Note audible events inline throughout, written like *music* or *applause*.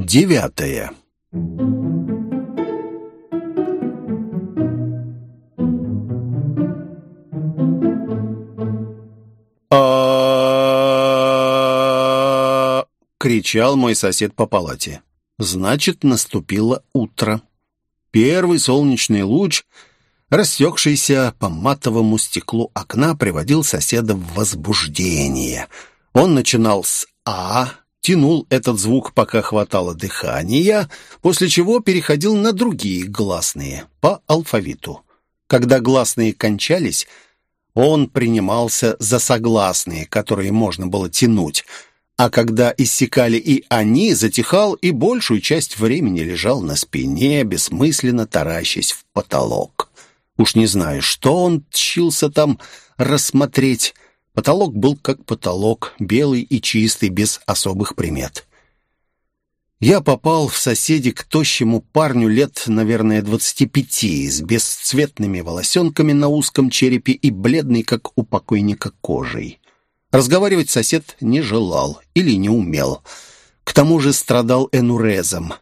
Девятое. а кричал мой сосед по палате. Значит, наступило утро. Первый солнечный луч, растекшийся по матовому стеклу окна, приводил соседа в возбуждение. Он начинал с «а», тянул этот звук, пока хватало дыхания, после чего переходил на другие гласные по алфавиту. Когда гласные кончались, он принимался за согласные, которые можно было тянуть, а когда иссякали и они, затихал и большую часть времени лежал на спине, бессмысленно таращась в потолок. Уж не знаю, что он тщился там рассмотреть, Потолок был как потолок, белый и чистый, без особых примет. Я попал в соседи к тощему парню лет, наверное, двадцати пяти, с бесцветными волосенками на узком черепе и бледной, как у покойника, кожей. Разговаривать сосед не желал или не умел. К тому же страдал энурезом.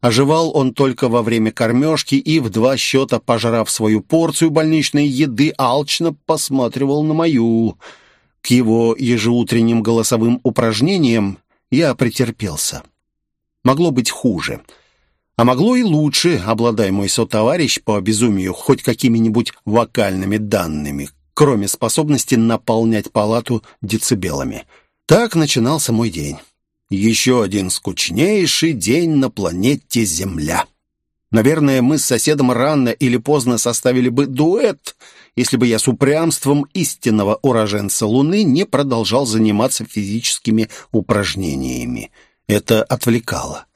Оживал он только во время кормежки и, в два счета пожрав свою порцию больничной еды, алчно посматривал на мою. К его ежеутренним голосовым упражнениям я претерпелся. Могло быть хуже. А могло и лучше, обладая мой сотоварищ по безумию хоть какими-нибудь вокальными данными, кроме способности наполнять палату децибелами. Так начинался мой день. Еще один скучнейший день на планете Земля. Наверное, мы с соседом рано или поздно составили бы дуэт, если бы я с упрямством истинного уроженца Луны не продолжал заниматься физическими упражнениями. Это отвлекало.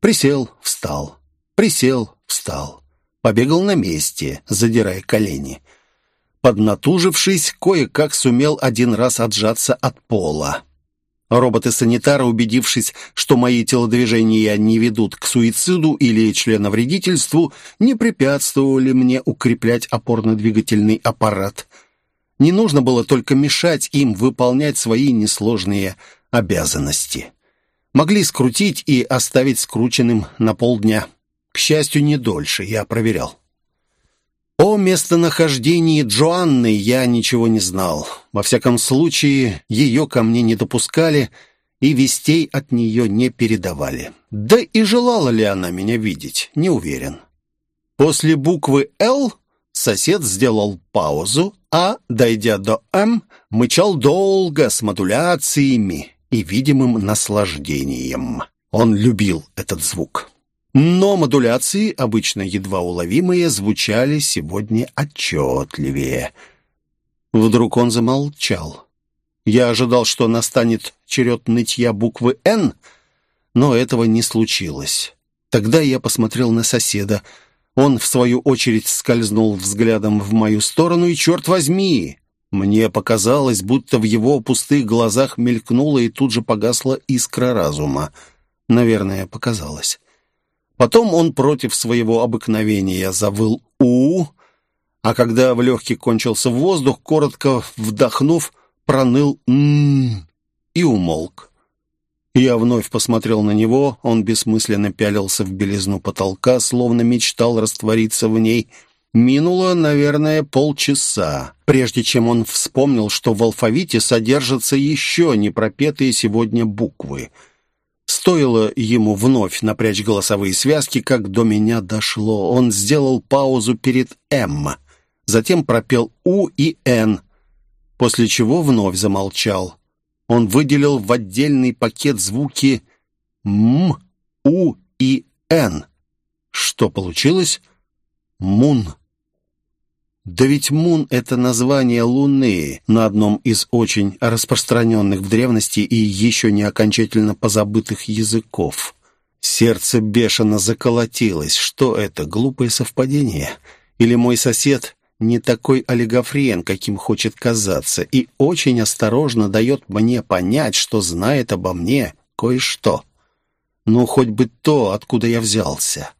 Присел, встал. Присел, встал. Побегал на месте, задирая колени. Поднатужившись, кое-как сумел один раз отжаться от пола. Роботы-санитары, убедившись, что мои телодвижения не ведут к суициду или членовредительству, не препятствовали мне укреплять опорно-двигательный аппарат. Не нужно было только мешать им выполнять свои несложные обязанности. Могли скрутить и оставить скрученным на полдня. К счастью, не дольше, я проверял. О местонахождении Джоанны я ничего не знал. Во всяком случае, ее ко мне не допускали и вестей от нее не передавали. Да и желала ли она меня видеть, не уверен. После буквы «Л» сосед сделал паузу, а, дойдя до «М», мычал долго с модуляциями и видимым наслаждением. Он любил этот звук. Но модуляции, обычно едва уловимые, звучали сегодня отчетливее. Вдруг он замолчал. Я ожидал, что настанет черед нытья буквы «Н», но этого не случилось. Тогда я посмотрел на соседа. Он, в свою очередь, скользнул взглядом в мою сторону, и, черт возьми, мне показалось, будто в его пустых глазах мелькнула и тут же погасла искра разума. Наверное, показалось. Потом он против своего обыкновения завыл «у», а когда в легкий кончился воздух, коротко вдохнув, проныл «м» и умолк. Я вновь посмотрел на него, он бессмысленно пялился в белизну потолка, словно мечтал раствориться в ней. Минуло, наверное, полчаса, прежде чем он вспомнил, что в алфавите содержатся еще не пропетые сегодня буквы — Стоило ему вновь напрячь голосовые связки, как до меня дошло. Он сделал паузу перед «М», затем пропел «У» и «Н», после чего вновь замолчал. Он выделил в отдельный пакет звуки «М», «У» и «Н». Что получилось? «Мун». Да ведь Мун — это название Луны на одном из очень распространенных в древности и еще не окончательно позабытых языков. Сердце бешено заколотилось. Что это, глупое совпадение? Или мой сосед не такой олигофрен, каким хочет казаться, и очень осторожно дает мне понять, что знает обо мне кое-что? Ну, хоть бы то, откуда я взялся.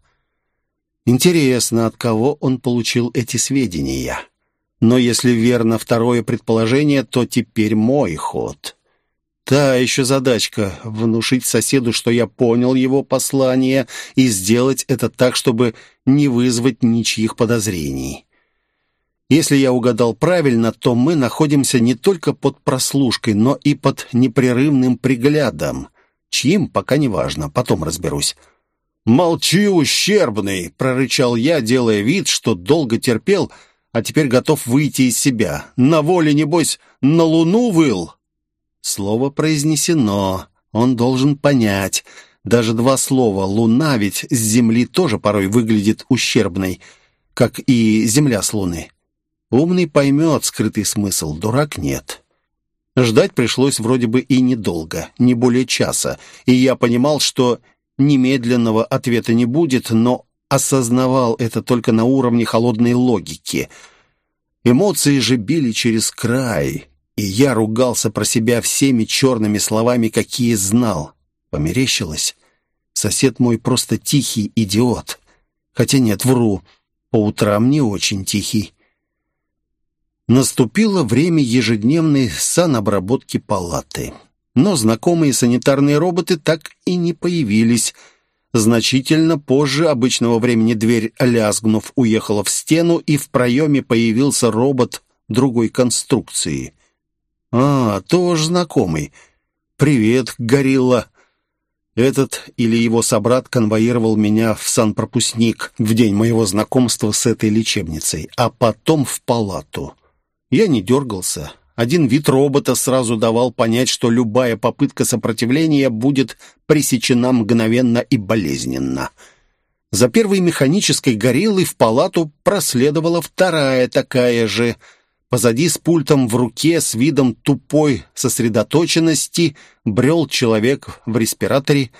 Интересно, от кого он получил эти сведения. Но если верно второе предположение, то теперь мой ход. Та еще задачка — внушить соседу, что я понял его послание, и сделать это так, чтобы не вызвать ничьих подозрений. Если я угадал правильно, то мы находимся не только под прослушкой, но и под непрерывным приглядом. Чьим, пока не важно, потом разберусь. «Молчи, ущербный!» — прорычал я, делая вид, что долго терпел, а теперь готов выйти из себя. «На воле, небось, на луну выл?» Слово произнесено. Он должен понять. Даже два слова «луна» ведь с земли тоже порой выглядит ущербной, как и земля с луны. Умный поймет скрытый смысл, дурак нет. Ждать пришлось вроде бы и недолго, не более часа, и я понимал, что немедленного ответа не будет, но осознавал это только на уровне холодной логики. Эмоции же били через край, и я ругался про себя всеми черными словами, какие знал. Померещилось. Сосед мой просто тихий идиот. Хотя нет, вру. По утрам не очень тихий. Наступило время ежедневной санобработки палаты. Но знакомые санитарные роботы так и не появились. Значительно позже обычного времени дверь, лязгнув, уехала в стену, и в проеме появился робот другой конструкции. «А, тоже знакомый. Привет, горилла». Этот или его собрат конвоировал меня в санпропускник в день моего знакомства с этой лечебницей, а потом в палату. Я не дергался. Один вид робота сразу давал понять, что любая попытка сопротивления будет пресечена мгновенно и болезненно. За первой механической гориллой в палату проследовала вторая такая же – Позади с пультом в руке, с видом тупой сосредоточенности, брел человек в респираторе,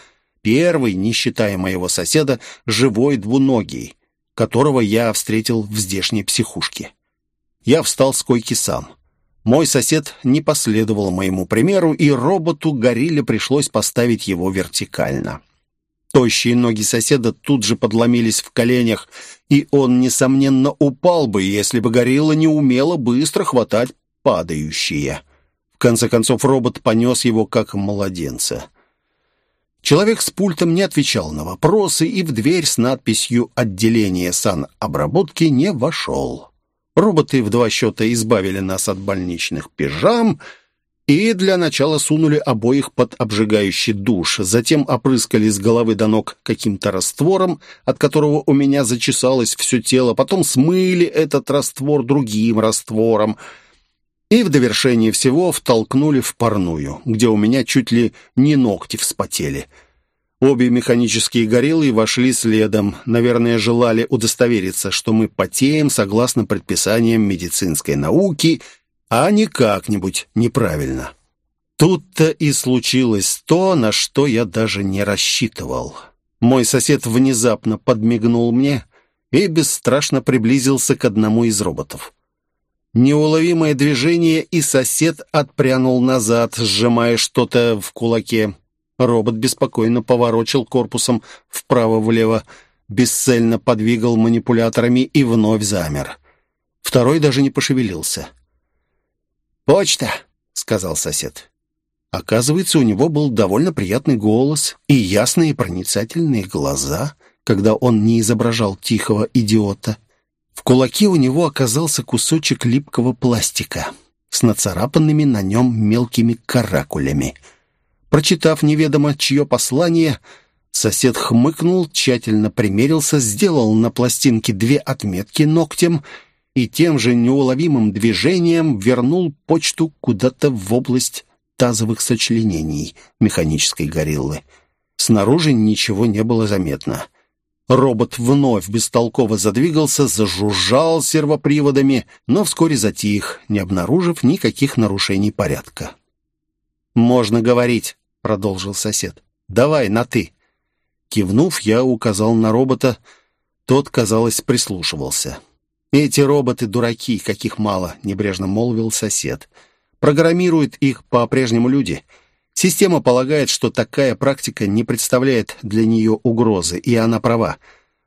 первый, не считая моего соседа, живой двуногий, которого я встретил в здешней психушке. Я встал с койки сам. Мой сосед не последовал моему примеру, и роботу-горилле пришлось поставить его вертикально. Тощие ноги соседа тут же подломились в коленях, и он, несомненно, упал бы, если бы горилла не умела быстро хватать падающие. В конце концов, робот понес его как младенца. Человек с пультом не отвечал на вопросы и в дверь с надписью «Отделение санобработки» не вошел. Роботы в два счета избавили нас от больничных пижам — и для начала сунули обоих под обжигающий душ, затем опрыскали с головы до ног каким-то раствором, от которого у меня зачесалось все тело, потом смыли этот раствор другим раствором и в довершение всего втолкнули в парную, где у меня чуть ли не ногти вспотели. Обе механические гориллы вошли следом, наверное, желали удостовериться, что мы потеем согласно предписаниям медицинской науки – а не как-нибудь неправильно. Тут-то и случилось то, на что я даже не рассчитывал. Мой сосед внезапно подмигнул мне и бесстрашно приблизился к одному из роботов. Неуловимое движение, и сосед отпрянул назад, сжимая что-то в кулаке. Робот беспокойно поворочил корпусом вправо-влево, бесцельно подвигал манипуляторами и вновь замер. Второй даже не пошевелился. «Почта», — сказал сосед. Оказывается, у него был довольно приятный голос и ясные проницательные глаза, когда он не изображал тихого идиота. В кулаке у него оказался кусочек липкого пластика с нацарапанными на нем мелкими каракулями. Прочитав неведомо чье послание, сосед хмыкнул, тщательно примерился, сделал на пластинке две отметки ногтем — и тем же неуловимым движением вернул почту куда-то в область тазовых сочленений механической гориллы. Снаружи ничего не было заметно. Робот вновь бестолково задвигался, зажужжал сервоприводами, но вскоре затих, не обнаружив никаких нарушений порядка. «Можно говорить», — продолжил сосед. «Давай, на «ты». Кивнув, я указал на робота. Тот, казалось, прислушивался. «Эти роботы дураки, каких мало», — небрежно молвил сосед. «Программируют их по-прежнему люди. Система полагает, что такая практика не представляет для нее угрозы, и она права.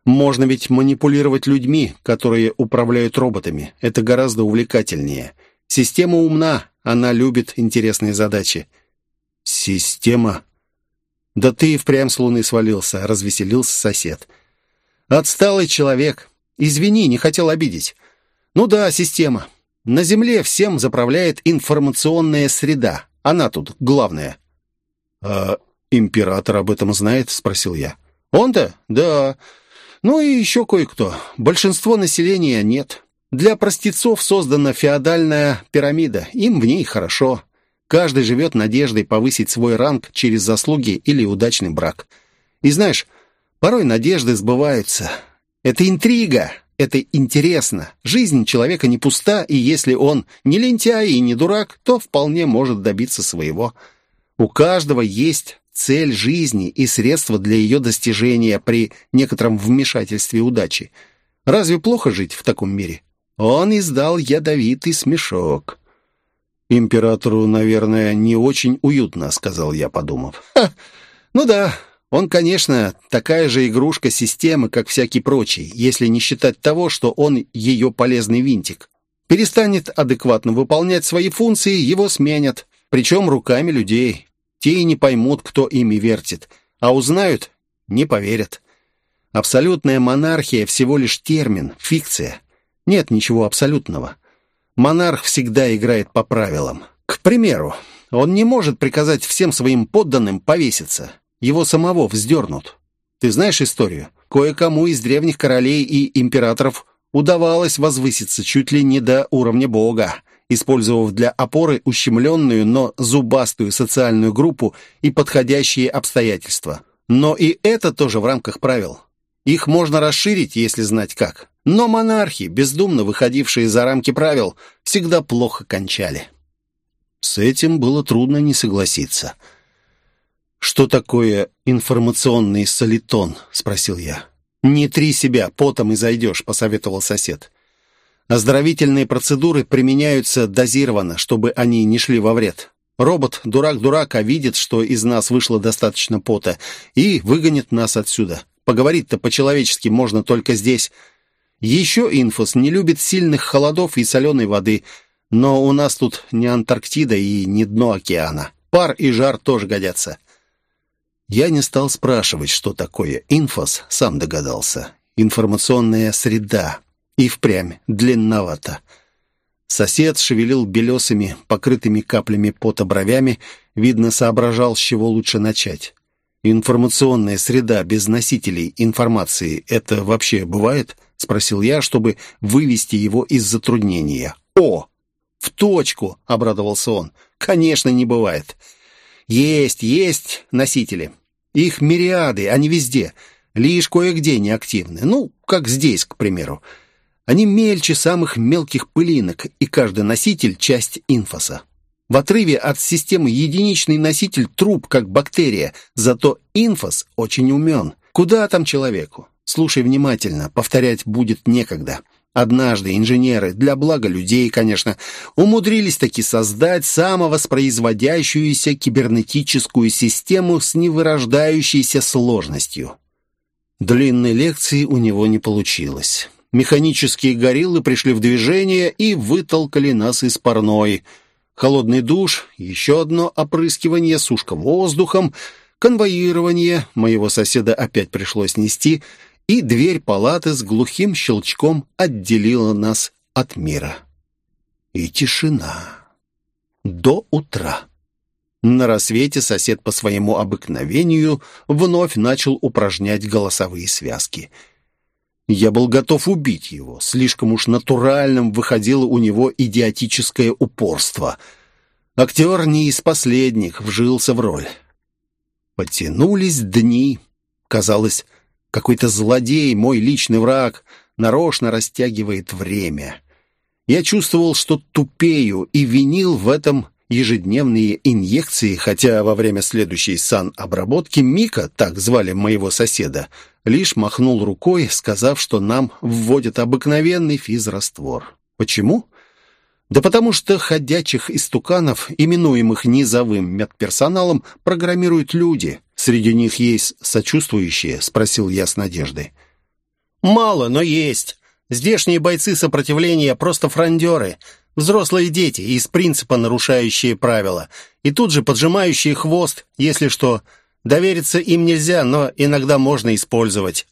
Можно ведь манипулировать людьми, которые управляют роботами. Это гораздо увлекательнее. Система умна, она любит интересные задачи». «Система?» «Да ты и впрямь с луны свалился», — развеселился сосед. «Отсталый человек. Извини, не хотел обидеть. Ну да, система. На Земле всем заправляет информационная среда. Она тут главная». «А император об этом знает?» — спросил я. «Он-то? Да. Ну и еще кое-кто. Большинство населения нет. Для простецов создана феодальная пирамида. Им в ней хорошо. Каждый живет надеждой повысить свой ранг через заслуги или удачный брак. И знаешь, порой надежды сбываются. Это интрига, это интересно. Жизнь человека не пуста, и если он не лентяй и не дурак, то вполне может добиться своего. У каждого есть цель жизни и средства для ее достижения при некотором вмешательстве удачи. Разве плохо жить в таком мире? Он издал ядовитый смешок. «Императору, наверное, не очень уютно», — сказал я, подумав. «Ха! Ну да, он, конечно, такая же игрушка системы, как всякий прочий, если не считать того, что он ее полезный винтик. Перестанет адекватно выполнять свои функции, его сменят, причем руками людей. Те и не поймут, кто ими вертит, а узнают — не поверят. Абсолютная монархия — всего лишь термин, фикция. Нет ничего абсолютного. Монарх всегда играет по правилам. К примеру, он не может приказать всем своим подданным повеситься. Его самого вздернут. Ты знаешь историю? Кое-кому из древних королей и императоров удавалось возвыситься чуть ли не до уровня бога использовав для опоры ущемленную, но зубастую социальную группу и подходящие обстоятельства. Но и это тоже в рамках правил. Их можно расширить, если знать как. Но монархи, бездумно выходившие за рамки правил, всегда плохо кончали. С этим было трудно не согласиться. «Что такое информационный солитон?» — спросил я. «Не три себя, потом и зайдешь», — посоветовал сосед. Оздоровительные процедуры применяются дозированно, чтобы они не шли во вред. Робот, дурак дурака, видит, что из нас вышло достаточно пота, и выгонит нас отсюда. Поговорить-то по-человечески можно только здесь. Еще инфос не любит сильных холодов и соленой воды, но у нас тут не Антарктида и не дно океана. Пар и жар тоже годятся. Я не стал спрашивать, что такое инфос, сам догадался. Информационная среда. И впрямь длинновато. Сосед шевелил белесыми, покрытыми каплями пота бровями, видно, соображал, с чего лучше начать. «Информационная среда без носителей информации — это вообще бывает?» — спросил я, чтобы вывести его из затруднения. «О! В точку!» — обрадовался он. «Конечно, не бывает. Есть, есть носители. Их мириады, они везде. Лишь кое-где неактивны. Ну, как здесь, к примеру. Они мельче самых мелких пылинок, и каждый носитель — часть инфоса. В отрыве от системы единичный носитель труп, как бактерия, зато инфос очень умен. Куда там человеку? Слушай внимательно, повторять будет некогда. Однажды инженеры, для блага людей, конечно, умудрились таки создать самовоспроизводящуюся кибернетическую систему с невырождающейся сложностью. Длинной лекции у него не получилось. Механические гориллы пришли в движение и вытолкали нас из парной. Холодный душ, еще одно опрыскивание, сушка воздухом, конвоирование, моего соседа опять пришлось нести, и дверь палаты с глухим щелчком отделила нас от мира. И тишина. До утра. На рассвете сосед по своему обыкновению вновь начал упражнять голосовые связки — я был готов убить его. Слишком уж натуральным выходило у него идиотическое упорство. Актер не из последних, вжился в роль. Потянулись дни. Казалось, какой-то злодей, мой личный враг, нарочно растягивает время. Я чувствовал, что тупею, и винил в этом ежедневные инъекции, хотя во время следующей санобработки Мика, так звали моего соседа, лишь махнул рукой, сказав, что нам вводят обыкновенный физраствор. Почему? Да потому что ходячих истуканов, именуемых низовым медперсоналом, программируют люди. Среди них есть сочувствующие, спросил я с надеждой. Мало, но есть. Здешние бойцы сопротивления просто фрондеры, взрослые дети, из принципа нарушающие правила. и тут же поджимающие хвост, если что. Довериться им нельзя, но иногда можно использовать.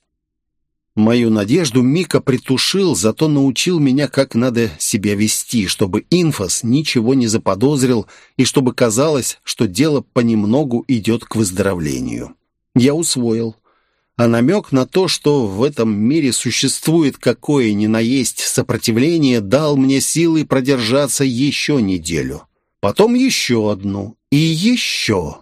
Мою надежду Мика притушил, зато научил меня, как надо себя вести, чтобы инфос ничего не заподозрил и чтобы казалось, что дело понемногу идет к выздоровлению. Я усвоил. А намек на то, что в этом мире существует какое ни на есть сопротивление, дал мне силы продержаться еще неделю. Потом еще одну и еще.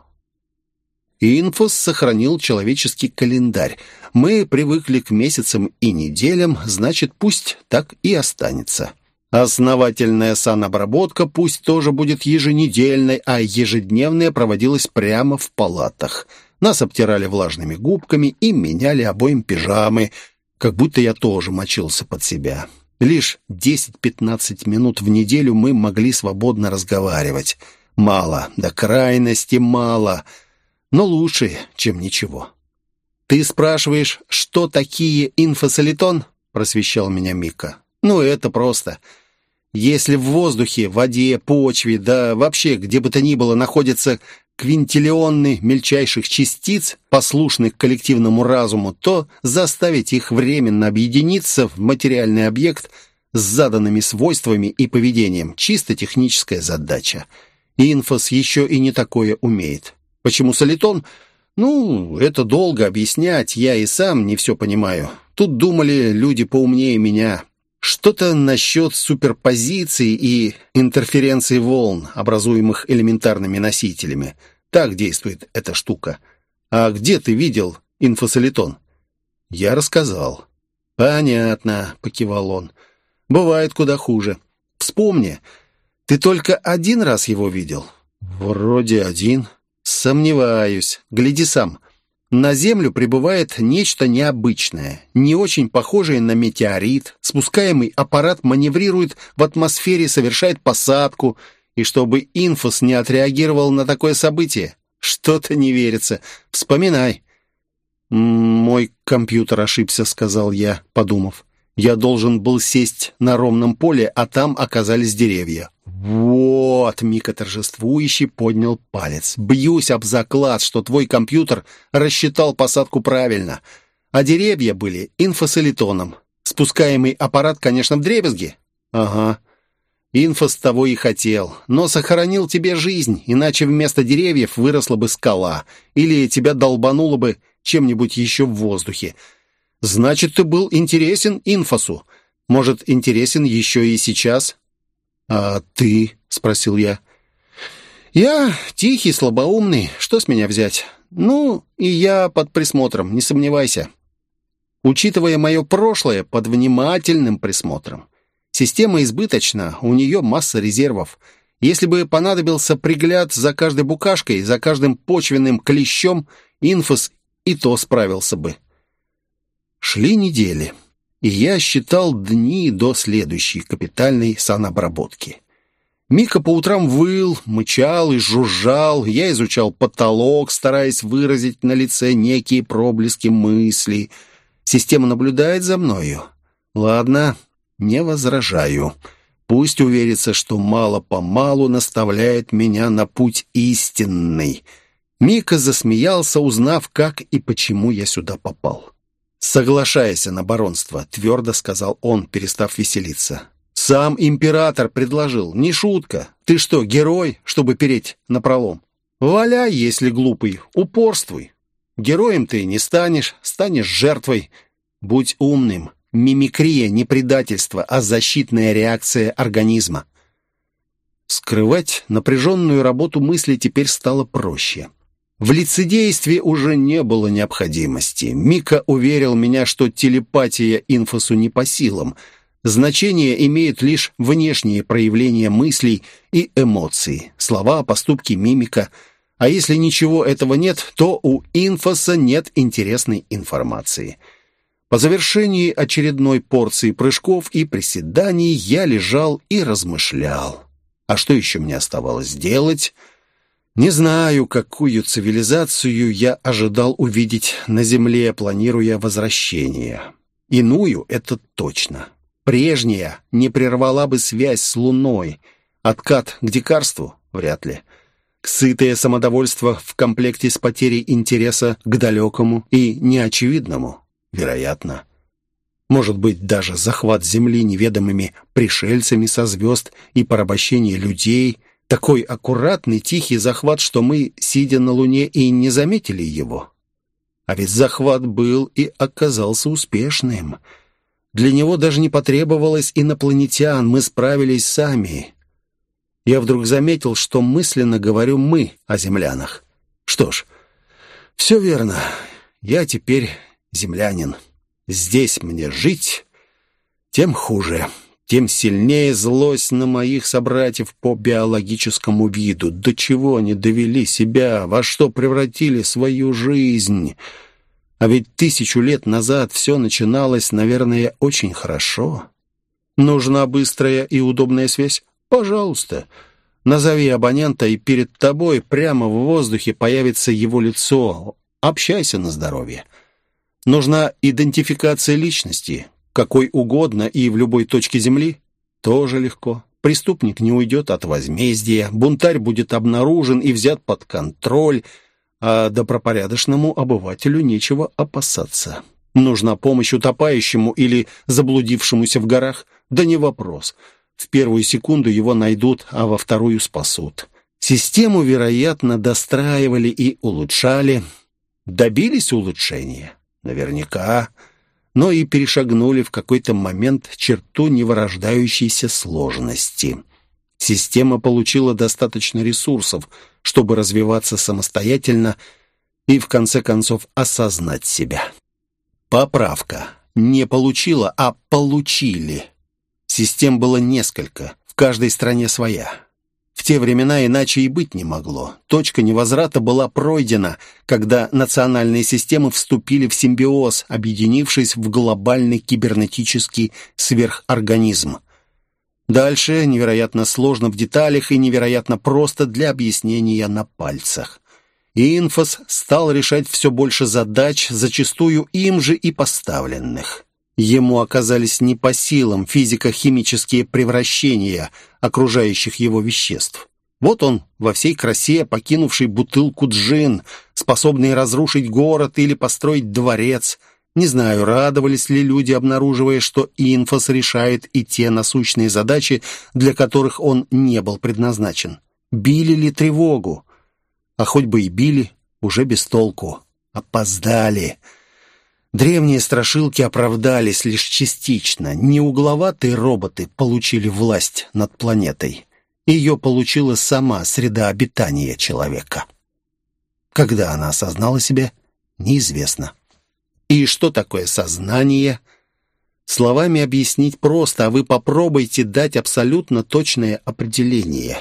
Инфос сохранил человеческий календарь. Мы привыкли к месяцам и неделям, значит, пусть так и останется. Основательная санобработка пусть тоже будет еженедельной, а ежедневная проводилась прямо в палатах. Нас обтирали влажными губками и меняли обоим пижамы, как будто я тоже мочился под себя. Лишь 10-15 минут в неделю мы могли свободно разговаривать. Мало, до крайности мало — но лучше, чем ничего. «Ты спрашиваешь, что такие инфосолитон?» — просвещал меня Мика. «Ну, это просто. Если в воздухе, воде, почве, да вообще где бы то ни было находятся квинтиллионы мельчайших частиц, послушных коллективному разуму, то заставить их временно объединиться в материальный объект с заданными свойствами и поведением — чисто техническая задача. Инфос еще и не такое умеет. Почему солитон? Ну, это долго объяснять, я и сам не все понимаю. Тут думали люди поумнее меня. Что-то насчет суперпозиции и интерференции волн, образуемых элементарными носителями. Так действует эта штука. А где ты видел инфосолитон? Я рассказал. Понятно, покивал он. Бывает куда хуже. Вспомни, ты только один раз его видел? Вроде один. «Сомневаюсь. Гляди сам. На Землю прибывает нечто необычное, не очень похожее на метеорит. Спускаемый аппарат маневрирует в атмосфере, совершает посадку. И чтобы инфос не отреагировал на такое событие, что-то не верится. Вспоминай». «Мой компьютер ошибся», — сказал я, подумав. «Я должен был сесть на ровном поле, а там оказались деревья. «Вот!» — Мика торжествующий поднял палец. «Бьюсь об заклад, что твой компьютер рассчитал посадку правильно. А деревья были инфосолитоном. Спускаемый аппарат, конечно, в дребезги». «Ага. Инфос того и хотел. Но сохранил тебе жизнь, иначе вместо деревьев выросла бы скала. Или тебя долбануло бы чем-нибудь еще в воздухе. Значит, ты был интересен инфосу. Может, интересен еще и сейчас?» «А ты?» — спросил я. «Я тихий, слабоумный. Что с меня взять? Ну, и я под присмотром, не сомневайся. Учитывая мое прошлое, под внимательным присмотром. Система избыточна, у нее масса резервов. Если бы понадобился пригляд за каждой букашкой, за каждым почвенным клещом, инфос и то справился бы». Шли недели и я считал дни до следующей капитальной санобработки. Мика по утрам выл, мычал и жужжал, я изучал потолок, стараясь выразить на лице некие проблески мыслей. Система наблюдает за мною. Ладно, не возражаю. Пусть уверится, что мало-помалу наставляет меня на путь истинный. Мика засмеялся, узнав, как и почему я сюда попал. «Соглашайся на баронство», — твердо сказал он, перестав веселиться. «Сам император предложил, не шутка. Ты что, герой, чтобы переть на пролом? Валяй, если глупый, упорствуй. Героем ты не станешь, станешь жертвой. Будь умным. Мимикрия не предательство, а защитная реакция организма». Скрывать напряженную работу мысли теперь стало проще. В лицедействе уже не было необходимости. Мика уверил меня, что телепатия инфосу не по силам. Значение имеет лишь внешние проявления мыслей и эмоций, слова, поступки, мимика. А если ничего этого нет, то у инфоса нет интересной информации. По завершении очередной порции прыжков и приседаний я лежал и размышлял. А что еще мне оставалось делать? Не знаю, какую цивилизацию я ожидал увидеть на Земле, планируя возвращение. Иную — это точно. Прежняя не прервала бы связь с Луной. Откат к дикарству — вряд ли. Сытое самодовольство в комплекте с потерей интереса к далекому и неочевидному? Вероятно. Может быть, даже захват Земли неведомыми пришельцами со звезд и порабощение людей. Такой аккуратный, тихий захват, что мы, сидя на Луне, и не заметили его. А ведь захват был и оказался успешным. Для него даже не потребовалось инопланетян, мы справились сами. Я вдруг заметил, что мысленно говорю «мы» о землянах. Что ж, все верно. Я теперь землянин. Здесь мне жить, тем хуже, тем сильнее злость на моих собратьев по биологическому виду. До чего они довели себя, во что превратили свою жизнь. А ведь тысячу лет назад все начиналось, наверное, очень хорошо. Нужна быстрая и удобная связь? Пожалуйста. Назови абонента, и перед тобой прямо в воздухе появится его лицо. Общайся на здоровье. Нужна идентификация личности, какой угодно и в любой точке Земли. Тоже легко. Преступник не уйдет от возмездия, бунтарь будет обнаружен и взят под контроль, а добропорядочному обывателю нечего опасаться. Нужна помощь утопающему или заблудившемуся в горах? Да не вопрос. В первую секунду его найдут, а во вторую спасут. Систему, вероятно, достраивали и улучшали. Добились улучшения? Наверняка. Но и перешагнули в какой-то момент черту невырождающейся сложности. Система получила достаточно ресурсов, чтобы развиваться самостоятельно и, в конце концов, осознать себя. Поправка. Не получила, а получили. Систем было несколько, в каждой стране своя. Те времена иначе и быть не могло. Точка невозврата была пройдена, когда национальные системы вступили в симбиоз, объединившись в глобальный кибернетический сверхорганизм. Дальше невероятно сложно в деталях и невероятно просто для объяснения на пальцах. И Инфос стал решать все больше задач, зачастую им же и поставленных. Ему оказались не по силам физико-химические превращения окружающих его веществ. Вот он, во всей красе, покинувший бутылку джин, способный разрушить город или построить дворец. Не знаю, радовались ли люди, обнаруживая, что инфос решает и те насущные задачи, для которых он не был предназначен. Били ли тревогу? А хоть бы и били, уже без толку. Опоздали. Древние страшилки оправдались лишь частично. Не угловатые роботы получили власть над планетой. Ее получила сама среда обитания человека. Когда она осознала себя, неизвестно. И что такое сознание? Словами объяснить просто, а вы попробуйте дать абсолютно точное определение.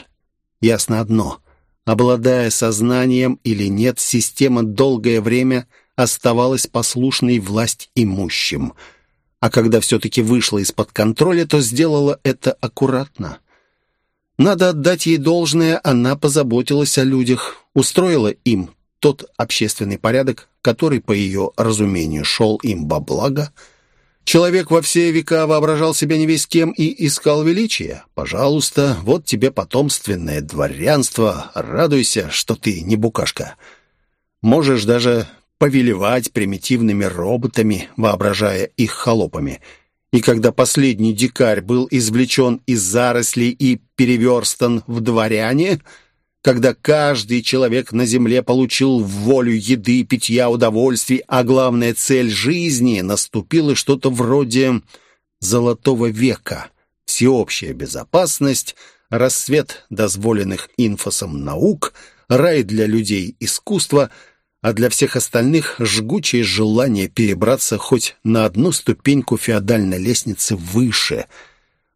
Ясно одно. Обладая сознанием или нет, система долгое время – оставалась послушной власть имущим. А когда все-таки вышла из-под контроля, то сделала это аккуратно. Надо отдать ей должное, она позаботилась о людях, устроила им тот общественный порядок, который, по ее разумению, шел им во благо. Человек во все века воображал себя не весь кем и искал величия. Пожалуйста, вот тебе потомственное дворянство, радуйся, что ты не букашка. Можешь даже повелевать примитивными роботами, воображая их холопами. И когда последний дикарь был извлечен из зарослей и переверстан в дворяне, когда каждый человек на земле получил волю еды, питья, удовольствий, а главная цель жизни наступило что-то вроде «золотого века», всеобщая безопасность, рассвет дозволенных инфосом наук, рай для людей искусства — а для всех остальных жгучее желание перебраться хоть на одну ступеньку феодальной лестницы выше.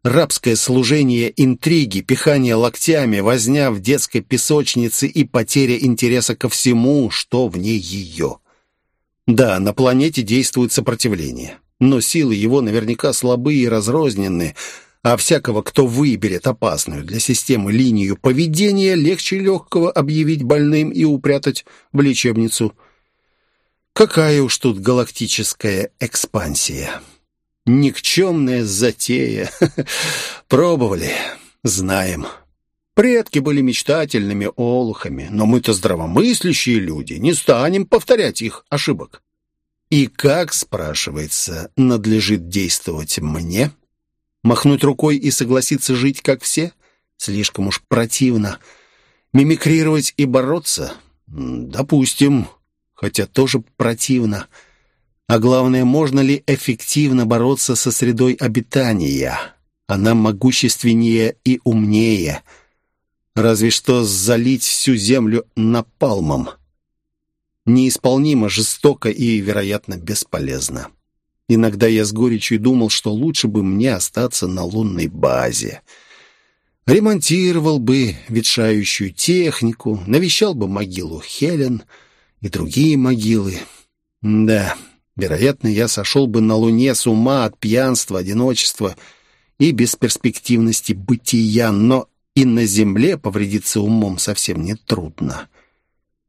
Рабское служение интриги, пихание локтями, возня в детской песочнице и потеря интереса ко всему, что вне ее. Да, на планете действует сопротивление, но силы его наверняка слабые и разрозненные, а всякого, кто выберет опасную для системы линию поведения, легче легкого объявить больным и упрятать в лечебницу. Какая уж тут галактическая экспансия. Никчемная затея. *laughs* Пробовали, знаем. Предки были мечтательными олухами, но мы-то здравомыслящие люди, не станем повторять их ошибок. И как, спрашивается, надлежит действовать мне? Махнуть рукой и согласиться жить, как все? Слишком уж противно. Мимикрировать и бороться? Допустим, хотя тоже противно. А главное, можно ли эффективно бороться со средой обитания? Она могущественнее и умнее — Разве что залить всю землю напалмом. Неисполнимо, жестоко и, вероятно, бесполезно. Иногда я с горечью думал, что лучше бы мне остаться на лунной базе. Ремонтировал бы ветшающую технику, навещал бы могилу Хелен и другие могилы. Да, вероятно, я сошел бы на Луне с ума от пьянства, одиночества и бесперспективности бытия, но и на земле повредиться умом совсем не трудно.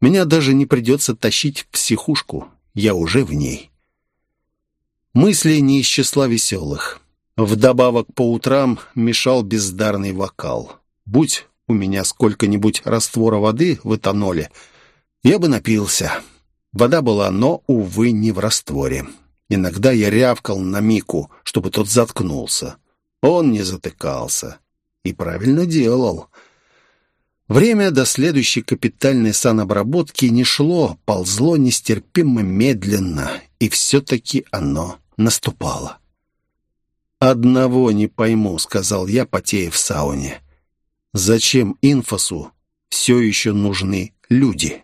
Меня даже не придется тащить в психушку, я уже в ней. Мысли не из числа веселых. Вдобавок по утрам мешал бездарный вокал. Будь у меня сколько-нибудь раствора воды в этаноле, я бы напился. Вода была, но, увы, не в растворе. Иногда я рявкал на Мику, чтобы тот заткнулся. Он не затыкался. И правильно делал. Время до следующей капитальной санобработки не шло, ползло нестерпимо медленно, и все-таки оно наступало. «Одного не пойму», — сказал я, потея в сауне. «Зачем инфосу все еще нужны люди?»